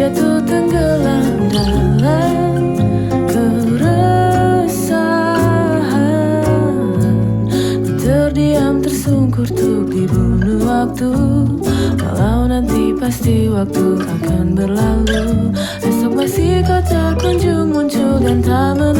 jatuh tenggelam dalam keresahan. Terdiam tersungkur tuh dibunuh waktu. Walau nanti pasti waktu akan berlalu. Esok masih kau tak kunjung muncul dan tak menentu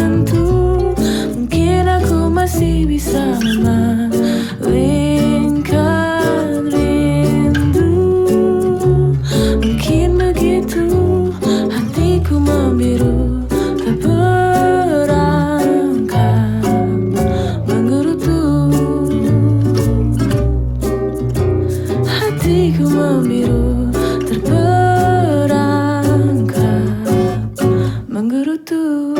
hatiku membiru terperangkap menggerutu.